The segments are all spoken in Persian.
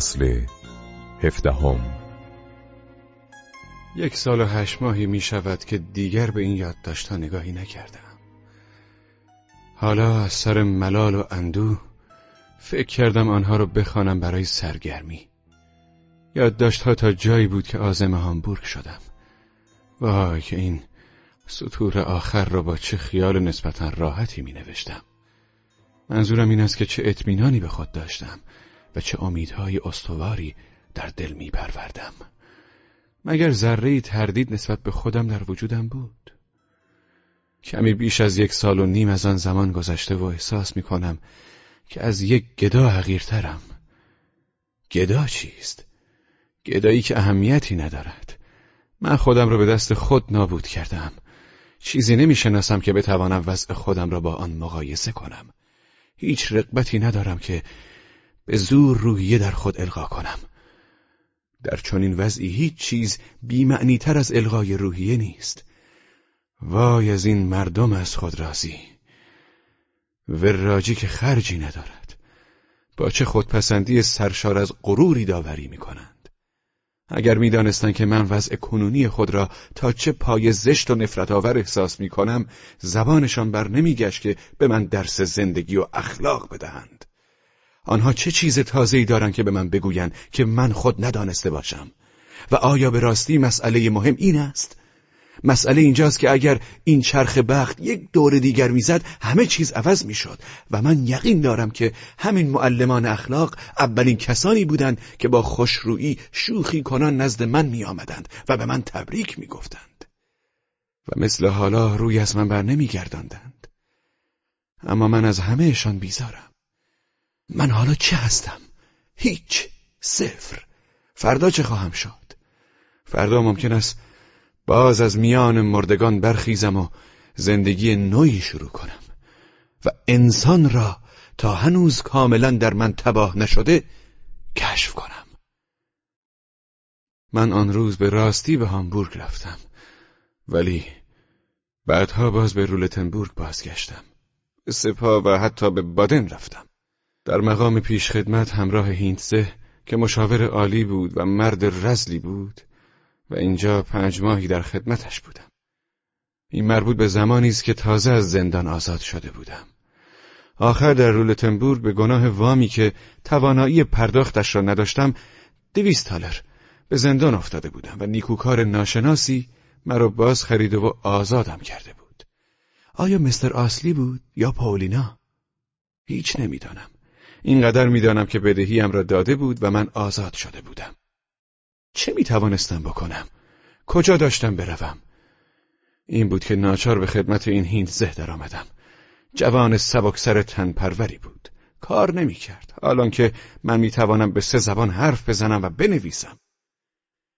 فصل هفدهم. یک سال و هشت ماهی می شود که دیگر به این یادداشتها نگاهی نکردم. حالا از سر ملال و اندوه فکر کردم آنها را بخوانم برای سرگرمی. یادداشتها تا جایی بود که آزم هامبورگ شدم. وای که این سطور آخر را با چه خیال نسبتا راحتی می نوشتم. منظورم این است که چه اطمینانی به خود داشتم. و چه امیدهای استواری در دل می پروردم. مگر ذره تردید نسبت به خودم در وجودم بود؟ کمی بیش از یک سال و نیم از آن زمان گذشته و احساس می کنم که از یک گدا حقیرترم. گدا چیست؟ گدایی که اهمیتی ندارد. من خودم را به دست خود نابود کردم. چیزی نمی‌شناسم که بتوانم وضع خودم را با آن مقایسه کنم. هیچ رقبتی ندارم که به زور روحیه در خود القا کنم. در چنین وضعی هیچ چیز بیمعنی تر از القای روحیه نیست. وای از این مردم از خود راضی. وراجی که خرجی ندارد. با چه خودپسندی سرشار از غروری داوری می کنند اگر می‌دانستند که من وضع کنونی خود را تا چه پای زشت و نفرت آور احساس می کنم زبانشان بر نمیگشت که به من درس زندگی و اخلاق بدهند. آنها چه چیز تازه‌ای دارند که به من بگویند که من خود ندانسته باشم؟ و آیا به راستی مسئله مهم این است؟ مسئله اینجاست که اگر این چرخ بخت یک دور دیگر می‌زد همه چیز عوض می‌شد و من یقین دارم که همین معلمان اخلاق اولین کسانی بودند که با خوشرویی شوخی کنان نزد من می آمدند و به من تبریک می گفتند و مثل حالا روی از من بر نمی گرداندند. اما من از همهشان بیزارم. من حالا چه هستم؟ هیچ. صفر. فردا چه خواهم شد؟ فردا ممکن است باز از میان مردگان برخیزم و زندگی نوی شروع کنم. و انسان را تا هنوز کاملا در من تباه نشده کشف کنم. من آن روز به راستی به هامبورگ رفتم. ولی بعدها باز به رولتنبورگ بازگشتم. به سپاه و حتی به بادن رفتم. در مقام پیشخدمت همراه هینتزه که مشاور عالی بود و مرد رزلی بود و اینجا پنج ماهی در خدمتش بودم. این مربوط به زمانی است که تازه از زندان آزاد شده بودم. آخر در رولتنبورگ به گناه وامی که توانایی پرداختش را نداشتم دویست تالر به زندان افتاده بودم و نیکوکار ناشناسی مرا باز خرید و آزادم کرده بود. آیا مستر آسلی بود یا پاولینا؟ هیچ نمی‌دانم. اینقدر می‌دانم که بدهیم را داده بود و من آزاد شده بودم. چه می توانستم بکنم؟ کجا داشتم بروم؟ این بود که ناچار به خدمت این هیند زه در آمدم. جوان سبکسر تن پروری بود. کار نمی کرد. حالان که من می توانم به سه زبان حرف بزنم و بنویسم.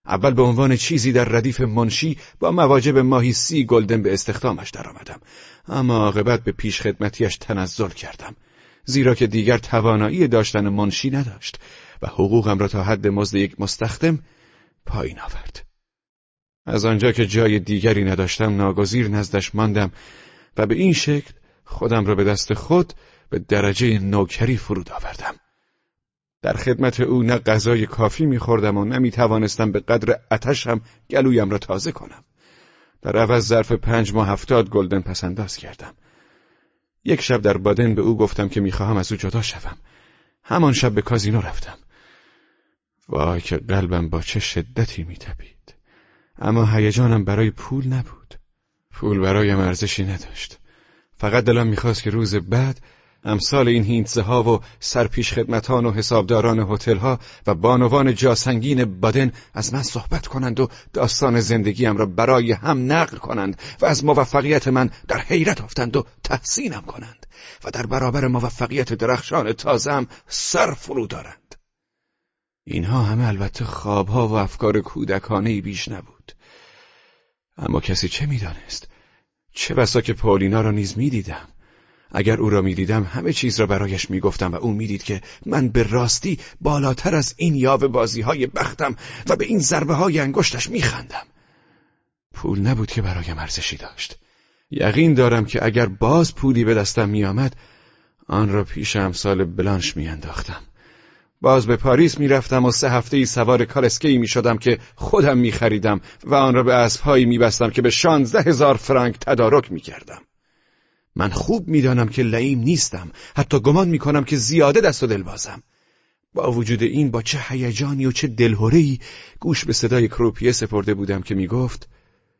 اول به عنوان چیزی در ردیف منشی با مواجب ماهی سی گلدن به استخدامش درآمدم اما عاقبت به پیش خدمتیش تنزل کردم زیرا که دیگر توانایی داشتن منشی نداشت و حقوقم را تا حد مزد یک مستخدم پایین آورد. از آنجا که جای دیگری نداشتم ناگزیر نزدش ماندم و به این شکل خودم را به دست خود به درجه نوکری فرود آوردم. در خدمت او نه غذای کافی میخوردم و نه به قدر اتشم گلویم را تازه کنم. در عوض ظرف پنج ماه هفتاد گلدن پسنداز کردم. یک شب در بادن به او گفتم که می‌خواهم از او جدا شوم. همان شب به کازینو رفتم. وای که قلبم با چه شدتی میتپید اما هیجانم برای پول نبود پول برایم ارزشی نداشت فقط دلم می‌خواست که روز بعد امثال این هینتزه ها و سرپیش خدمتان و حسابداران هتل ها و بانوان جاسنگین بادن از من صحبت کنند و داستان زندگیم را برای هم نقل کنند و از موفقیت من در حیرت افتند و تحسینم کنند و در برابر موفقیت درخشان تازم سر فرو دارند. اینها همه البته خوابها و افکار کودکانه بیش نبود. اما کسی چه می‌دانست؟ چه بسا که پاولینا را نیز می‌دیدم. اگر او را می‌دیدم همه چیز را برایش می‌گفتم و او می‌دید که من به راستی بالاتر از این یاوه بازی های بختم و به این ضربه های انگشتش میخندم. پول نبود که برایم ارزشی داشت. یقین دارم که اگر باز پولی به دستم میآمد آن را پیش امثال بلانش میانداختم. باز به پاریس می‌رفتم و سه هفته ای سوار کالسکی می شدم که خودم می خریدم و آن را به اسبهایی می بستم که به شانزده هزار فرانک تدارک می کردم. من خوب می‌دانم که لعیم نیستم. حتی گمان می کنم که زیاده دست و دل بازم. با وجود این با چه هیجانی و چه دلهورهی گوش به صدای کروپیه سپرده بودم که می‌گفت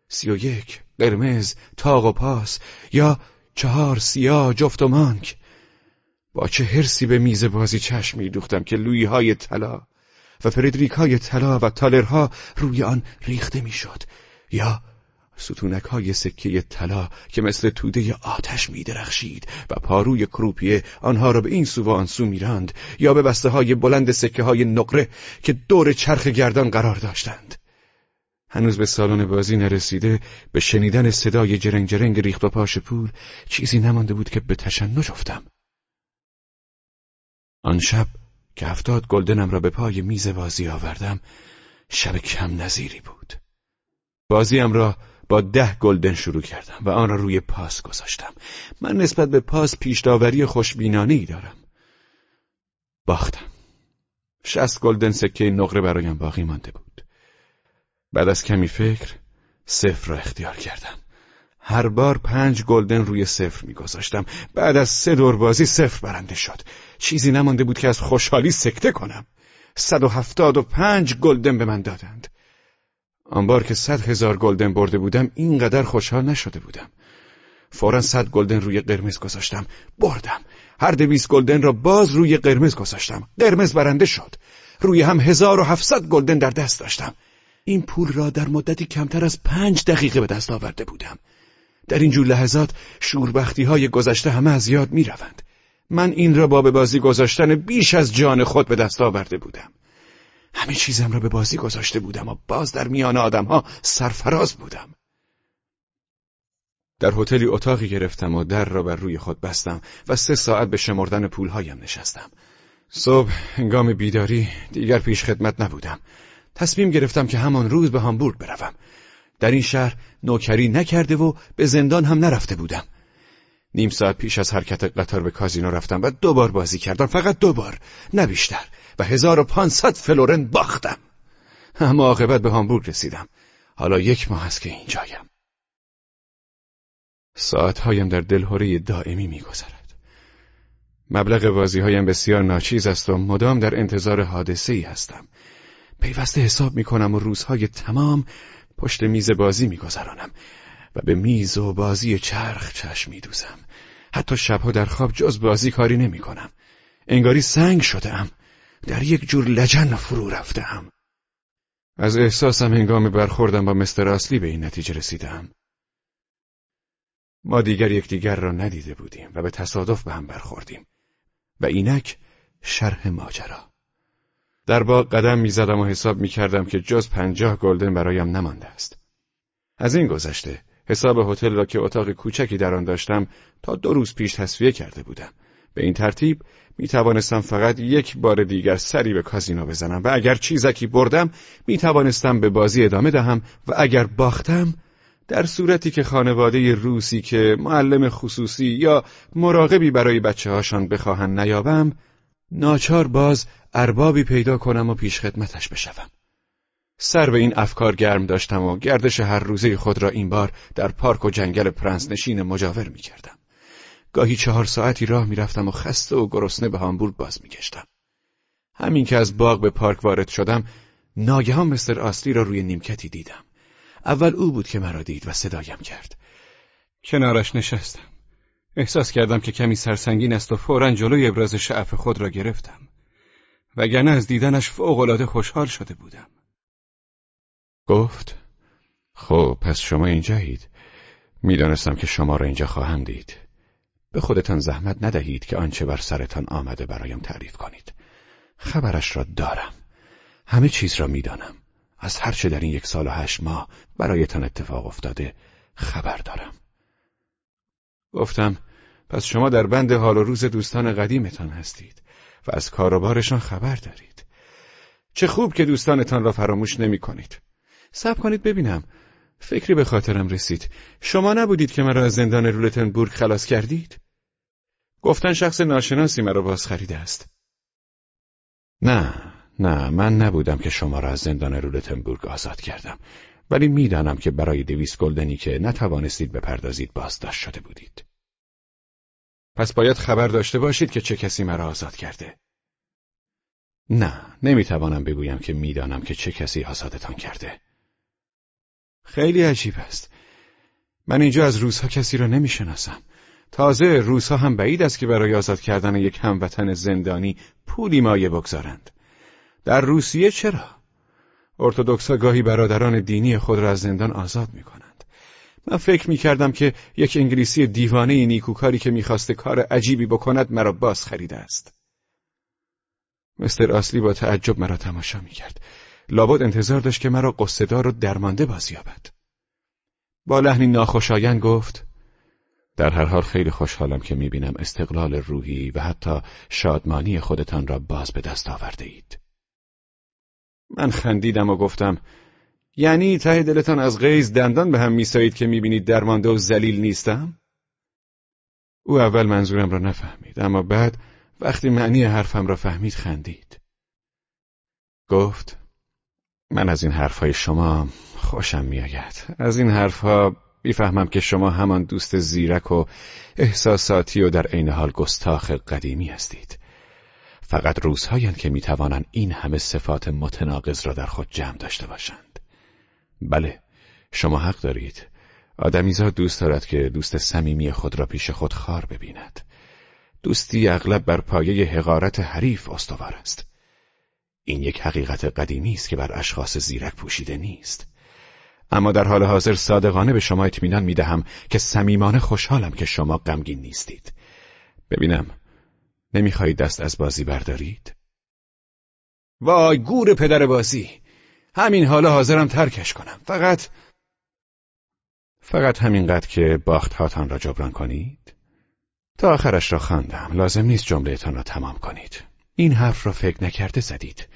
سی و یک قرمز تاق و پاس یا چهار سیاه جفت و مانک. با چه حرسی به میز بازی چشم میدوختم که لویی های طلا و فردریک های طلا و تالرها روی آن ریخته می‌شد یا ستونک های سکه طلا که مثل توده آتش میدرخشید و پاروی کروپیه آنها را به این سو و آن سو میراند یا به بسته های بلند سکه های نقره که دور چرخ گردان قرار داشتند. هنوز به سالن بازی نرسیده به شنیدن صدای جرنگ جرنگ ریخت و پاش پول چیزی نمانده بود که به تشنج افتم. آن شب که هفتاد گلدنم را به پای میز بازی آوردم شب کم نظیری بود. بازیم را با ده گلدن شروع کردم و آن را روی پاس گذاشتم. من نسبت به پاس پیشداوری خوشبینانه دارم. باختم. شست گلدن سکه نقره برایم باقی مانده بود. بعد از کمی فکر صفر را اختیار کردم. هر بار پنج گلدن روی صفر میگذاشتم. بعد از سه دور بازی صفر برنده شد. چیزی نمانده بود که از خوشحالی سکته کنم. صد و هفتاد و پنج گلدن به من دادند. آن بار که صد هزار گلدن برده بودم اینقدر خوشحال نشده بودم. فورا صد گلدن روی قرمز گذاشتم. بردم. هر دویست گلدن را باز روی قرمز گذاشتم. قرمز برنده شد. روی هم هزار و هفتصد گلدن در دست داشتم. این پول را در مدتی کمتر از پنج دقیقه به دست آورده بودم. در این جور لحظات شوربختی های گذشته همه از یاد می روند. من این را با به بازی گذاشتن بیش از جان خود به دست آورده بودم. همه چیزم را به بازی گذاشته بودم و باز در میان آدمها سرفراز بودم. در هتلی اتاقی گرفتم و در را بر روی خود بستم و سه ساعت به شمردن پولهایم نشستم. صبح هنگام بیداری دیگر پیش خدمت نبودم. تصمیم گرفتم که همان روز به هامبورگ بروم. در این شهر نوکری نکرده و به زندان هم نرفته بودم. نیم ساعت پیش از حرکت قطار به کازینو رفتم و دوبار بازی کردم فقط دوبار نه بیشتر. و هزار و پانصد فلورن باختم. اما عاقبت به هامبورگ رسیدم. حالا یک ماه است که اینجایم. ساعتهایم در دلهوره دائمی میگذرد. مبلغ بازیهایم بسیار ناچیز است و مدام در انتظار حادثه ای هستم. پیوسته حساب می کنم و روزهای تمام پشت میز بازی میگذرانم و به میز و بازی چرخ چشم میدوزم. حتی شبها در خواب جز بازی کاری نمی کنم انگاری سنگ شده ام در یک جور لجن فرو رفتم از احساسم هنگام برخوردم با مستر اصلی به این نتیجه رسیدم ما دیگر یکدیگر را ندیده بودیم و به تصادف به هم برخوردیم. و اینک شرح ماجرا. در باغ قدم می‌زدم و حساب می‌کردم که جز پنجاه گلدن برایم نمانده است. از این گذشته حساب هتل را که اتاق کوچکی در آن داشتم تا دو روز پیش تصفیه کرده بودم به این ترتیب می توانستم فقط یک بار دیگر سری به کازینو بزنم و اگر چیزکی بردم می توانستم به بازی ادامه دهم و اگر باختم در صورتی که خانواده روسی که معلم خصوصی یا مراقبی برای بچه هاشان بخواهند نیابم ناچار باز اربابی پیدا کنم و پیش خدمتش بشوم. سر به این افکار گرم داشتم و گردش هر روزه خود را این بار در پارک و جنگل پرنس نشین مجاور می کردم. گاهی چهار ساعتی راه می‌رفتم و خسته و گرسنه به هامبورگ باز میگشتم. همین که از باغ به پارک وارد شدم ناگهان مستر آسلی را روی نیمکتی دیدم. اول او بود که مرا دید و صدایم کرد. کنارش نشستم. احساس کردم که کمی سرسنگین است و فورا جلوی ابراز شعف خود را گرفتم. وگرنه از دیدنش فوقالعاده خوشحال شده بودم. گفت خب پس شما اینجایید. می‌دانستم که شما را اینجا خواهم دید. به خودتان زحمت ندهید که آنچه بر سرتان آمده برایم تعریف کنید. خبرش را دارم. همه چیز را می‌دانم. از هرچه در این یک سال و هشت ماه برایتان اتفاق افتاده خبر دارم. گفتم پس شما در بند حال و روز دوستان قدیمتان هستید و از کاروبارشان خبر دارید. چه خوب که دوستانتان را فراموش نمی کنید. سب کنید ببینم. فکری به خاطرم رسید. شما نبودید که مرا از زندان رولتنبورگ خلاص کردید؟ گفتن شخص ناشناسی مرا باز خریده است. نه نه من نبودم که شما را از زندان رولتنبورگ آزاد کردم ولی می‌دانم که برای دویست گلدنی که نتوانستید بپردازید بازداشت شده بودید پس باید خبر داشته باشید که چه کسی مرا آزاد کرده نه نمی‌توانم بگویم که می‌دانم که چه کسی آزادتان کرده خیلی عجیب است من اینجا از روزها کسی را نمی‌شناسم تازه روزها هم بعید است که برای آزاد کردن یک هموطن زندانی پولی مایه بگذارند در روسیه چرا؟ ارتودکس گاهی برادران دینی خود را از زندان آزاد می کنند. من فکر می کردم که یک انگلیسی دیوانه نیکوکاری که می‌خواسته کار عجیبی بکند مرا باز خریده است. مستر اصلی با تعجب مرا تماشا می کرد. لابد انتظار داشت که مرا قصدار و درمانده بازیابد. با لحنی ناخوشایند گفت در هر حال خیلی خوشحالم که می‌بینم استقلال روحی و حتی شادمانی خودتان را باز به دست آورده اید. من خندیدم و گفتم یعنی ته دلتان از غیز دندان به هم میسایید که می‌بینید درمانده و زلیل نیستم؟ او اول منظورم را نفهمید اما بعد وقتی معنی حرفم را فهمید خندید. گفت من از این حرفهای شما خوشم میآید. از این حرفها می‌فهمم که شما همان دوست زیرک و احساساتی و در عین حال گستاخ قدیمی هستید. فقط روزهایند که می‌توانند این همه صفات متناقض را در خود جمع داشته باشند. بله، شما حق دارید. آدمیزاد دوست دارد که دوست صمیمی خود را پیش خود خار ببیند. دوستی اغلب بر پایه حقارت حریف استوار است. این یک حقیقت قدیمی است که بر اشخاص زیرک پوشیده نیست. اما در حال حاضر صادقانه به شما اطمینان می‌دهم که صمیمانه خوشحالم که شما غمگین نیستید. ببینم نمی‌خواهید دست از بازی بردارید؟ وای گور پدر بازی همین حالا حاضرم ترکش کنم فقط فقط همینقدر که باخت هاتان را جبران کنید؟ تا آخرش را خواندم لازم نیست جملهتان را تمام کنید این حرف را فکر نکرده زدید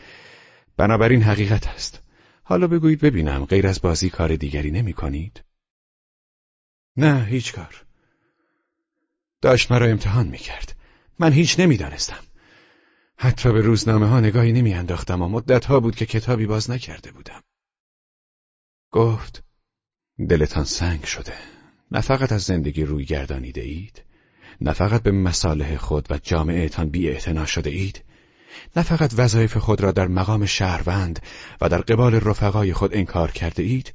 بنابراین حقیقت است حالا بگویید ببینم غیر از بازی کار دیگری نمی کنید؟ نه هیچ کار داشت مرا امتحان می کرد من هیچ نمی‌دانستم. حتی به روزنامه ها نگاهی نمی انداختم و مدت ها بود که کتابی باز نکرده بودم. گفت دلتان سنگ شده. نه فقط از زندگی روی گردانیده اید. نه فقط به مصالح خود و جامعهتان بی شده اید. نه فقط وظایف خود را در مقام شهروند و در قبال رفقای خود انکار کرده اید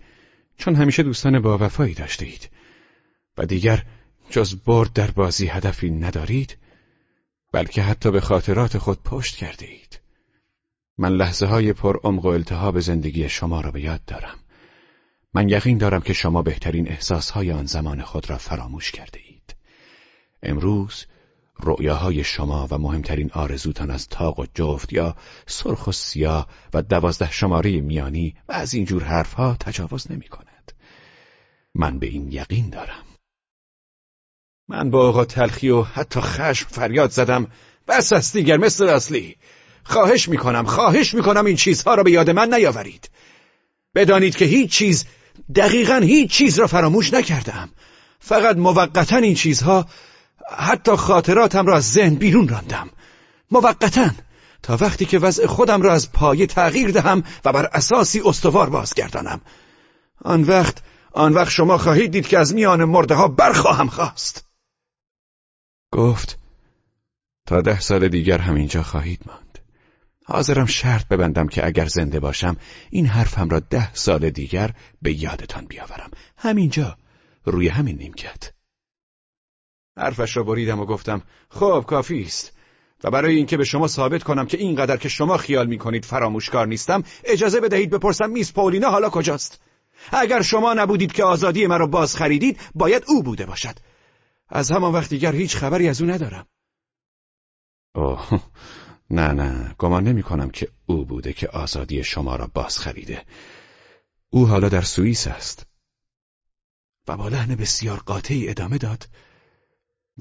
چون همیشه دوستان با وفایی داشته اید و دیگر جز برد در بازی هدفی ندارید بلکه حتی به خاطرات خود پشت کرده اید. من لحظه های پر عمق و التهاب زندگی شما را به یاد دارم. من یقین دارم که شما بهترین احساسهای آن زمان خود را فراموش کرده اید. امروز رؤیاهای شما و مهمترین آرزوتان از تاق و جفت یا سرخ و سیاه و دوازده شماره میانی و از اینجور حرفها تجاوز نمی کند. من به این یقین دارم. من با آقا تلخی و حتی خشم فریاد زدم بس است دیگر مثل اصلی خواهش می‌کنم خواهش می‌کنم این چیزها را به یاد من نیاورید بدانید که هیچ چیز دقیقا هیچ چیز را فراموش نکردم فقط موقتا این چیزها حتی خاطراتم را از ذهن بیرون راندم. موقتا تا وقتی که وضع خودم را از پایه تغییر دهم و بر اساسی استوار بازگردانم. آن وقت آن وقت شما خواهید دید که از میان مرده ها برخواهم خواست. گفت تا ده سال دیگر همینجا خواهید ماند. حاضرم شرط ببندم که اگر زنده باشم این حرفم را ده سال دیگر به یادتان بیاورم. همینجا روی همین نیمکت. حرفش را بریدم و گفتم خب کافی است. و برای اینکه به شما ثابت کنم که اینقدر که شما خیال می‌کنید فراموشکار نیستم اجازه بدهید بپرسم میس پولینا حالا کجاست؟ اگر شما نبودید که آزادی مرا باز خریدید باید او بوده باشد. از همان وقت دیگر هیچ خبری از او ندارم. اوه نه نه گمان نمی کنم که او بوده که آزادی شما را باز خریده. او حالا در سوئیس است. و با لحن بسیار قاطعی ادامه داد.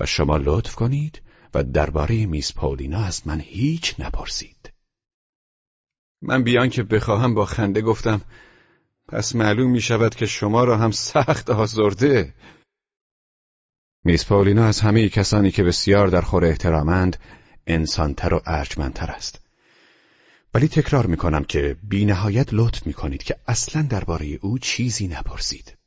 و شما لطف کنید و درباره میس پولینا از من هیچ نپرسید. من بیان که بخواهم با خنده گفتم پس معلوم می شود که شما را هم سخت آزرده. میس پاولینا از همه کسانی که بسیار در خور احترامند انسانتر و ارجمندتر است. ولی تکرار می کنم که بی نهایت لطف می کنید که اصلا درباره او چیزی نپرسید.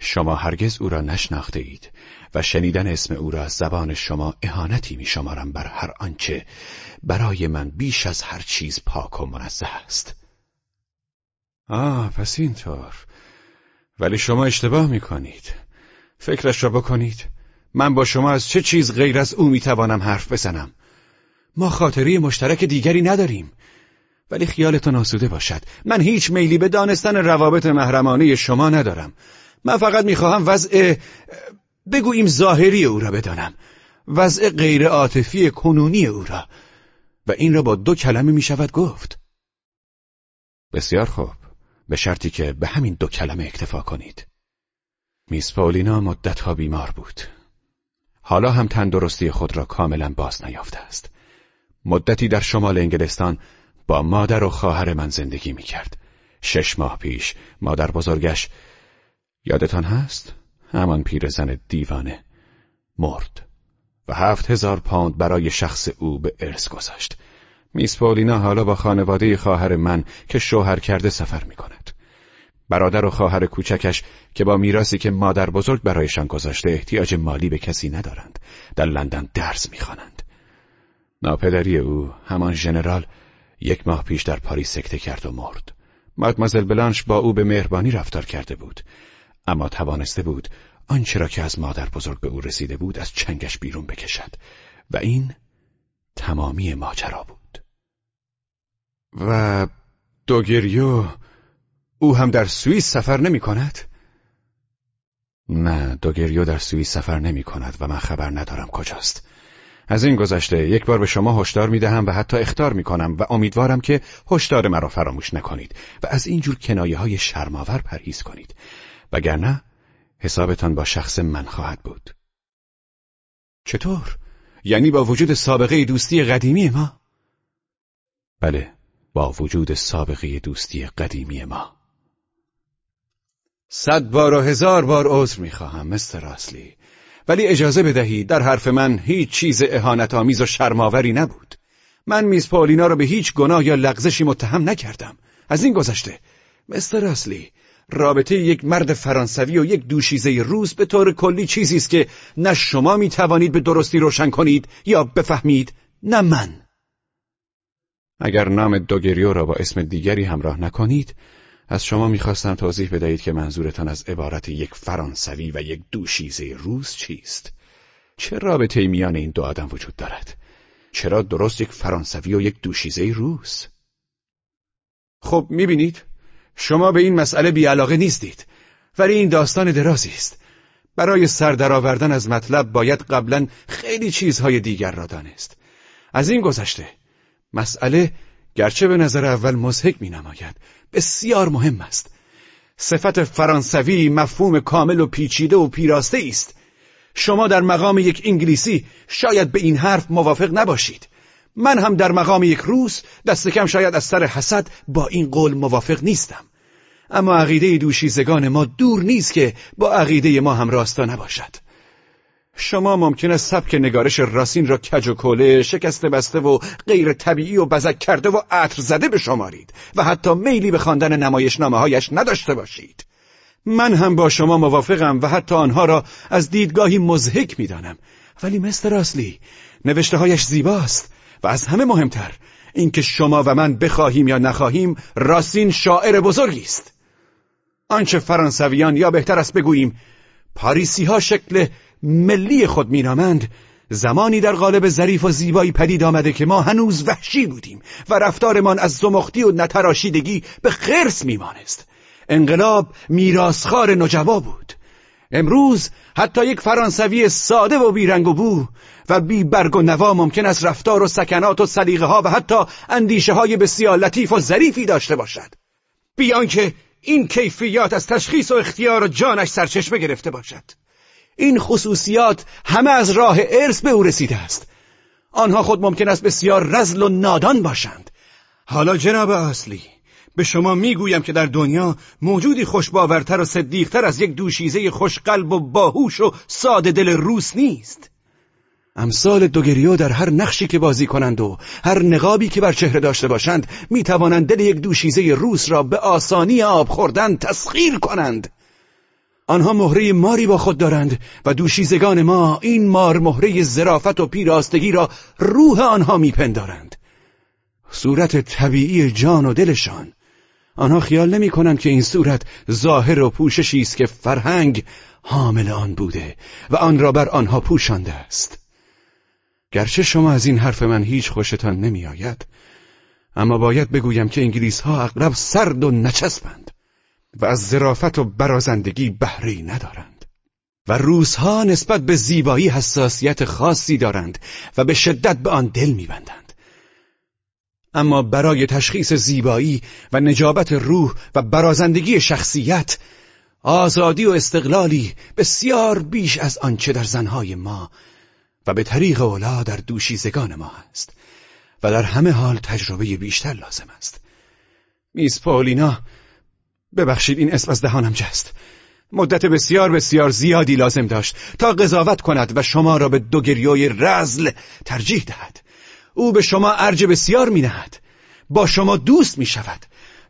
شما هرگز او را نشناخته اید و شنیدن اسم او را از زبان شما اهانتی می شمارم بر هر آنچه برای من بیش از هر چیز پاک و منزه است. آه پس اینطور. ولی شما اشتباه می کنید فکرش را بکنید. من با شما از چه چیز غیر از او می توانم حرف بزنم؟ ما خاطری مشترک دیگری نداریم. ولی خیالتان آسوده باشد. من هیچ میلی به دانستن روابط محرمانه شما ندارم. من فقط می‌خواهم وضع بگوییم ظاهری او را بدانم. وضع غیر عاطفی کنونی او را. و این را با دو کلمه می شود گفت. بسیار خوب. به شرطی که به همین دو کلمه اکتفا کنید. میس پاولینا مدتها بیمار بود. حالا هم تندرستی خود را کاملا باز نیافته است. مدتی در شمال انگلستان با مادر و خواهر من زندگی می کرد. شش ماه پیش مادر بزرگش یادتان هست؟ همان پیرزن دیوانه مرد و هفت هزار پوند برای شخص او به ارث گذاشت. میس پولینا حالا با خانواده خواهر من که شوهر کرده سفر می کند. برادر و خواهر کوچکش که با میراسی که مادر بزرگ برایشان گذاشته احتیاج مالی به کسی ندارند در لندن درس می‌خوانند. ناپدری او همان ژنرال یک ماه پیش در پاریس سکته کرد و مرد. مادمازل بلانش با او به مهربانی رفتار کرده بود اما توانسته بود آنچه را که از مادر بزرگ به او رسیده بود از چنگش بیرون بکشد و این تمامی ماجرا بود. و دوگریو او هم در سوئیس سفر نمی کند؟ نه دوگریو در سوئیس سفر نمی کند و من خبر ندارم کجاست. از این گذشته یک بار به شما هشدار می دهم و حتی اختار می کنم و امیدوارم که هشدار مرا فراموش نکنید و از اینجور کنایه های شرماور پرهیز کنید. وگرنه حسابتان با شخص من خواهد بود. چطور؟ یعنی با وجود سابقه دوستی قدیمی ما؟ بله با وجود سابقه دوستی قدیمی ما. صد بار و هزار بار عذر می‌خواهم مستر راسلی ولی اجازه بدهید در حرف من هیچ چیز اهانت آمیز و شرماوری نبود. من میز پاولینا را به هیچ گناه یا لغزشی متهم نکردم. از این گذشته مستر راسلی رابطه یک مرد فرانسوی و یک دوشیزه روز به طور کلی چیزی است که نه شما می توانید به درستی روشن کنید یا بفهمید نه من. اگر نام دوگریو را با اسم دیگری همراه نکنید از شما می‌خواستم توضیح بدهید که منظورتان از عبارت یک فرانسوی و یک دوشیزه روز چیست. چه رابطه میان این دو آدم وجود دارد؟ چرا درست یک فرانسوی و یک دوشیزه روز خب می‌بینید شما به این مسئله بیعلاقه نیستید ولی این داستان درازی است. برای سر از مطلب باید قبلا خیلی چیزهای دیگر را دانست. از این گذشته مسئله گرچه به نظر اول مزهک می نماید بسیار مهم است. صفت فرانسوی مفهوم کامل و پیچیده و پیراسته است. شما در مقام یک انگلیسی شاید به این حرف موافق نباشید. من هم در مقام یک روس دست کم شاید از سر حسد با این قول موافق نیستم. اما عقیده دوشیزگان ما دور نیست که با عقیده ما هم راستا نباشد. شما ممکن است سبک نگارش راسین را کج و کوله شکست بسته و غیر طبیعی و بزک کرده و عطر زده بشمارید و حتی میلی به خواندن نمایشنامه هایش نداشته باشید. من هم با شما موافقم و حتی آنها را از دیدگاهی مزهک می‌دانم. ولی مستر اصلی نوشته هایش زیباست. و از همه مهمتر اینکه شما و من بخواهیم یا نخواهیم راسین شاعر بزرگی است. آنچه فرانسویان یا بهتر است بگوییم پاریسی ها شکل ملی خود مینامند. زمانی در قالب ظریف و زیبایی پدید آمده که ما هنوز وحشی بودیم و رفتارمان از زمختی و نتراشیدگی به خرس میمانست. انقلاب میراسخار نجوا بود. امروز حتی یک فرانسوی ساده و بیرنگ و بو و بی برگ و نوا ممکن است رفتار و سکنات و سلیقه ها و حتی اندیشه های بسیار لطیف و ظریفی داشته باشد. بیان که این کیفیات از تشخیص و اختیار و جانش سرچشمه گرفته باشد. این خصوصیات همه از راه ارث به او رسیده است. آنها خود ممکن است بسیار رزل و نادان باشند. حالا جناب اصلی به شما می‌گویم که در دنیا موجودی خوشباورتر و صدیقتر از یک دوشیزه خوشقلب و باهوش و ساده دل روس نیست. امثال دوگریو در هر نقشی که بازی کنند و هر نقابی که بر چهره داشته باشند می توانند دل یک دوشیزه روس را به آسانی آب خوردن تسخیر کنند. آنها مهره ماری با خود دارند و دوشیزگان ما این مار مهره زرافت و پیراستگی را روح آنها میپندارند. صورت طبیعی جان و دلشان آنها خیال نمی کنند که این صورت ظاهر و پوششی است که فرهنگ حامل آن بوده و آن را بر آنها پوشانده است. گرچه شما از این حرف من هیچ خوشتان نمی آید اما باید بگویم که انگلیس ها اغلب سرد و نچسبند و از ظرافت و برازندگی بهره ندارند. و روزها نسبت به زیبایی حساسیت خاصی دارند و به شدت به آن دل میبندند. اما برای تشخیص زیبایی و نجابت روح و برازندگی شخصیت آزادی و استقلالی بسیار بیش از آنچه در زنهای ما و به طریق اولا در دوشیزگان ما هست و در همه حال تجربه بیشتر لازم است. میس پاولینا ببخشید این اسم از دهانم جست. مدت بسیار بسیار زیادی لازم داشت تا قضاوت کند و شما را به دوگریوی رزل ترجیح دهد. او به شما ارج بسیار می نهد. با شما دوست می شود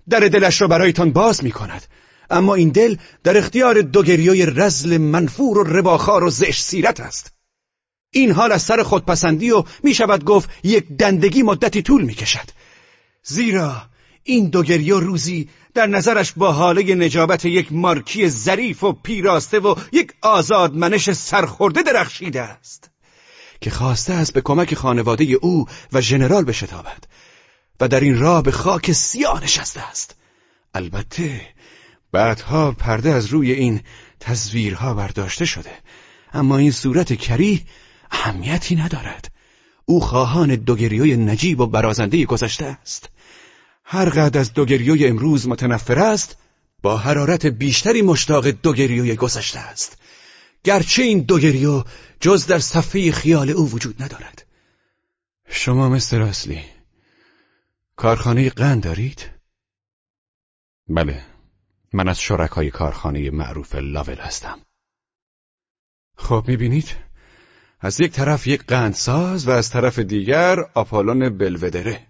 در دلش را برایتان باز می کند اما این دل در اختیار دوگریوی رزل منفور و رباخار و زشت سیرت است. این حال از سر خودپسندی و می شود گفت یک دندگی مدتی طول می کشد زیرا این دوگریو روزی در نظرش با حاله نجابت یک مارکی ظریف و پیراسته و یک آزادمنش سرخورده درخشیده است. که خواسته است به کمک خانواده او و ژنرال بشتابد. و در این راه به خاک سیاه نشسته است. البته بعدها پرده از روی این تصویرها برداشته شده. اما این صورت کری اهمیتی ندارد. او خواهان دوگریوی نجیب و برازنده گذشته است. هر قد از دوگریوی امروز متنفر است با حرارت بیشتری مشتاق دوگریوی گذشته است. گرچه این دوگریو جز در صفحه خیال او وجود ندارد. شما مستر اصلی کارخانه قند دارید؟ بله من از شرکای کارخانه معروف لاول هستم. خب می‌بینید؟ از یک طرف یک قندساز و از طرف دیگر آپالون بلودره.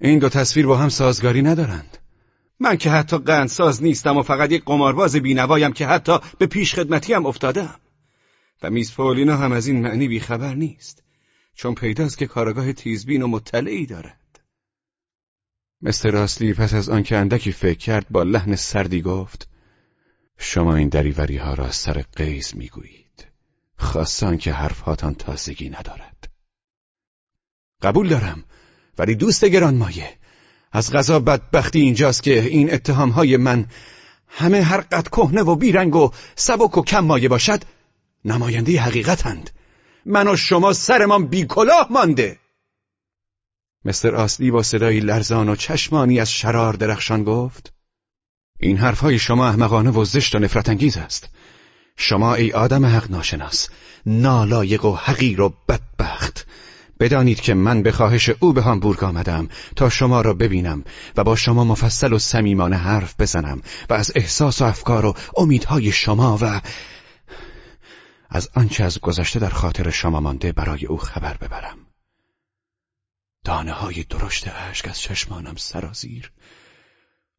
این دو تصویر با هم سازگاری ندارند. من که حتی قندساز نیستم و فقط یک قمارباز بینوایم که حتی به پیش هم افتادم. و میز پولینا هم از این معنی بیخبر نیست چون پیداست که کارگاه تیزبین و مطلعی دارد. مستر راسلی پس از آنکه اندکی فکر کرد با لحن سردی گفت شما این دریوری ها را سر قیز می‌گویید. خواستان که حرفهاتان تازگی ندارد. قبول دارم ولی دوست گرانمایه از غذا بدبختی اینجاست که این اتهامهای من همه هر قد کهنه و بیرنگ و سبک و کم مایه باشد نماینده حقیقتند. من و شما سرمان بیکلاه مانده. مستر آسلی با صدایی لرزان و چشمانی از شرار درخشان گفت این حرفهای شما احمقانه و زشت و نفرت انگیز است. شما ای آدم حق ناشناس نالایق و حقیر و بدبخت. بدانید که من به خواهش او به هامبورگ آمدم تا شما را ببینم و با شما مفصل و صمیمانه حرف بزنم و از احساس و افکار و امیدهای شما و از آنچه از گذشته در خاطر شما مانده برای او خبر ببرم. دانه های درشت اشک از چشمانم سرازیر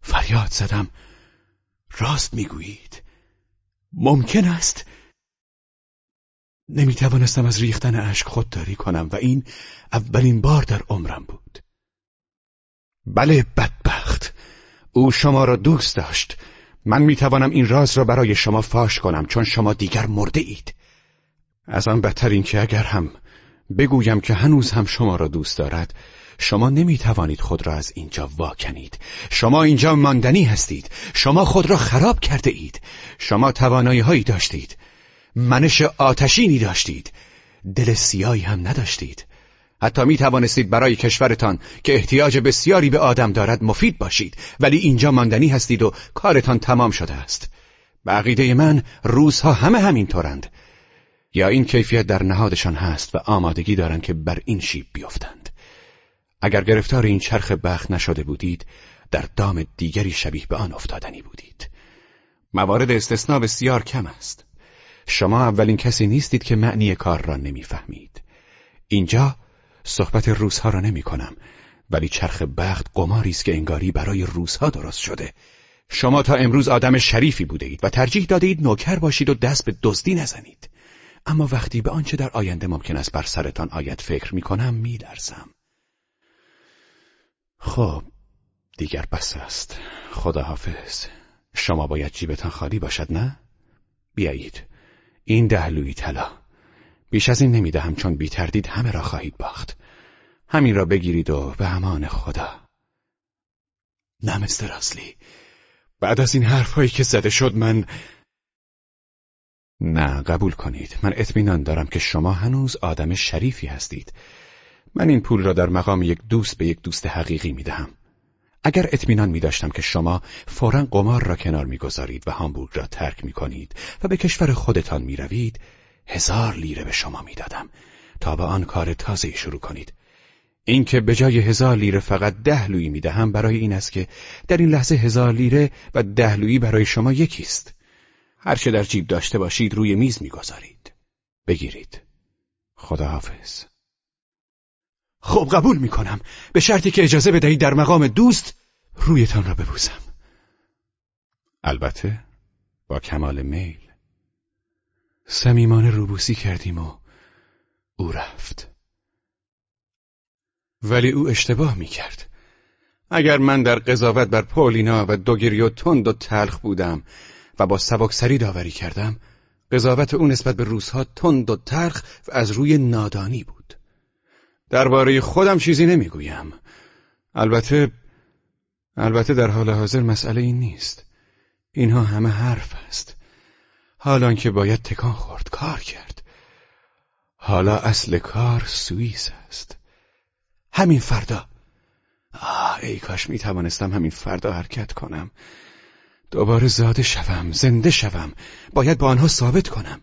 فریاد زدم. راست می‌گویید. ممکن است نمی توانستم از ریختن اشک خودداری کنم و این اولین بار در عمرم بود. بله بدبخت. او شما را دوست داشت. من می توانم این راز را برای شما فاش کنم چون شما دیگر مرده اید از آن بدتر این که اگر هم بگویم که هنوز هم شما را دوست دارد شما نمی توانید خود را از اینجا واکنید. شما اینجا ماندنی هستید. شما خود را خراب کرده اید. شما توانایی هایی داشتید. منش آتشینی داشتید. دل سیایی هم نداشتید. حتی می توانستید برای کشورتان که احتیاج بسیاری به آدم دارد مفید باشید. ولی اینجا ماندنی هستید و کارتان تمام شده است. بقیده من روزها همه همینطورند یا این کیفیت در نهادشان هست و آمادگی دارند که بر این شیب بیفتند. اگر گرفتار این چرخ بخت نشده بودید در دام دیگری شبیه به آن افتادنی بودید. موارد استثناء بسیار کم است. شما اولین کسی نیستید که معنی کار را نمی‌فهمید. اینجا صحبت روزها را نمی کنم ولی چرخ بخت قماری است که انگاری برای روزها درست شده. شما تا امروز آدم شریفی بوده اید و ترجیح داده اید نوکر باشید و دست به دزدی نزنید. اما وقتی به آنچه در آینده ممکن است بر سرتان آید فکر می کنم می درسم. خب دیگر بس است خداحافظ شما باید جیبتان خالی باشد نه؟ بیایید این دهلوی طلا. بیش از این نمی‌دهم چون بی تردید همه را خواهید باخت. همین را بگیرید و به امان خدا. نه مستر اصلی بعد از این حرفهایی که زده شد من نه قبول کنید. من اطمینان دارم که شما هنوز آدم شریفی هستید. من این پول را در مقام یک دوست به یک دوست حقیقی می دهم. اگر اطمینان می داشتم که شما فورا قمار را کنار می‌گذارید و هامبورگ را ترک می کنید و به کشور خودتان می روید هزار لیره به شما می دادم تا به آن کار تازه شروع کنید. اینکه به جای هزار لیره فقط ده لویی می دهم برای این است که در این لحظه هزار لیره و ده لویی برای شما یکیست. هر چه در جیب داشته باشید روی میز می‌گذارید. بگیرید. خداحافظ. خب قبول می‌کنم. به شرطی که اجازه بدهید در مقام دوست رویتان را ببوسم. البته با کمال میل. صمیمانه روبوسی کردیم و او رفت. ولی او اشتباه می‌کرد. اگر من در قضاوت بر پولینا و دوگریو تند و تلخ بودم و با سبکسری داوری کردم قضاوت او نسبت به روزها تند و تلخ و از روی نادانی بود. درباره خودم چیزی نمی‌گویم. البته البته در حال حاضر مسئله این نیست. اینها همه حرف است. حالان که باید تکان خورد کار کرد. حالا اصل کار سوئیس است. همین فردا. آه ای کاش می توانستم همین فردا حرکت کنم. دوباره زاده شوم زنده شوم. باید با آنها ثابت کنم.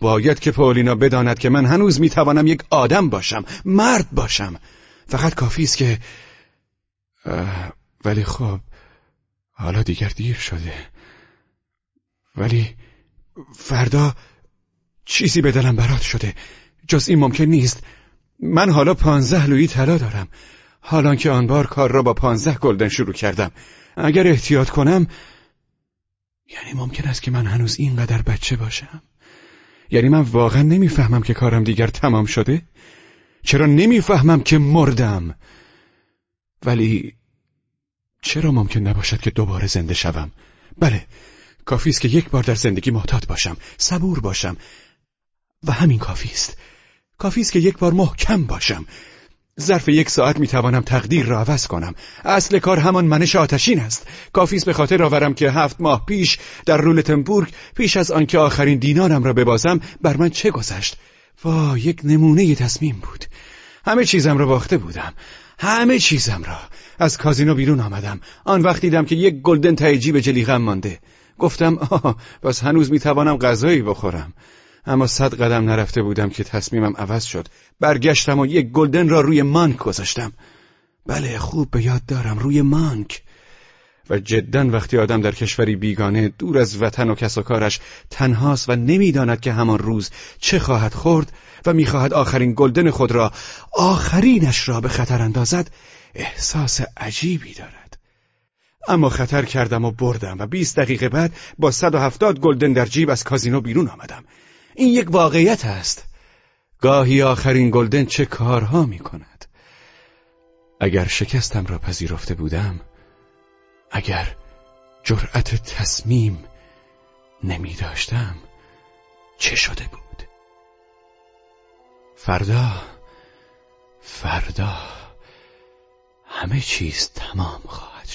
باید که پولینا بداند که من هنوز می‌توانم یک آدم باشم مرد باشم. فقط کافی است که ولی خب حالا دیگر دیر شده. ولی فردا چیزی به دلم برات شده. جز این ممکن نیست. من حالا پانزده لویی طلا دارم. حالان که آن بار کار را با پانزده گلدن شروع کردم. اگر احتیاط کنم یعنی ممکن است که من هنوز اینقدر بچه باشم. یعنی من واقعا نمی‌فهمم که کارم دیگر تمام شده. چرا نمی‌فهمم که مردم؟ ولی چرا ممکن نباشد که دوباره زنده شوم؟ بله کافی است که یک بار در زندگی محتاط باشم صبور باشم. و همین کافی است. کافی است که یک بار محکم باشم. ظرف یک ساعت می توانم تقدیر را عوض کنم. اصل کار همان منش آتشین است. کافی است به خاطر آورم که هفت ماه پیش در رولتنبورگ پیش از آنکه آخرین دینارم را ببازم بر من چه گذشت؟ وا یک نمونه تصمیم بود. همه چیزم را باخته بودم. همه چیزم را. از کازینو بیرون آمدم. آن وقت دیدم که یک گلدن ته جیب جلیقم مانده. گفتم آه بس هنوز می‌توانم غذایی بخورم. اما صد قدم نرفته بودم که تصمیمم عوض شد. برگشتم و یک گلدن را روی مانک گذاشتم. بله خوب به یاد دارم روی مانک. و جدا وقتی آدم در کشوری بیگانه دور از وطن و کس و کارش تنهاست و نمی‌داند که همان روز چه خواهد خورد و می‌خواهد آخرین گلدن خود را آخرینش را به خطر اندازد احساس عجیبی دارد. اما خطر کردم و بردم و 20 دقیقه بعد با 170 گلدن در جیب از کازینو بیرون آمدم. این یک واقعیت است. گاهی آخرین گلدن چه کارها می کند اگر شکستم را پذیرفته بودم اگر جرأت تصمیم نمی داشتم چه شده بود؟ فردا فردا همه چیز تمام خواهد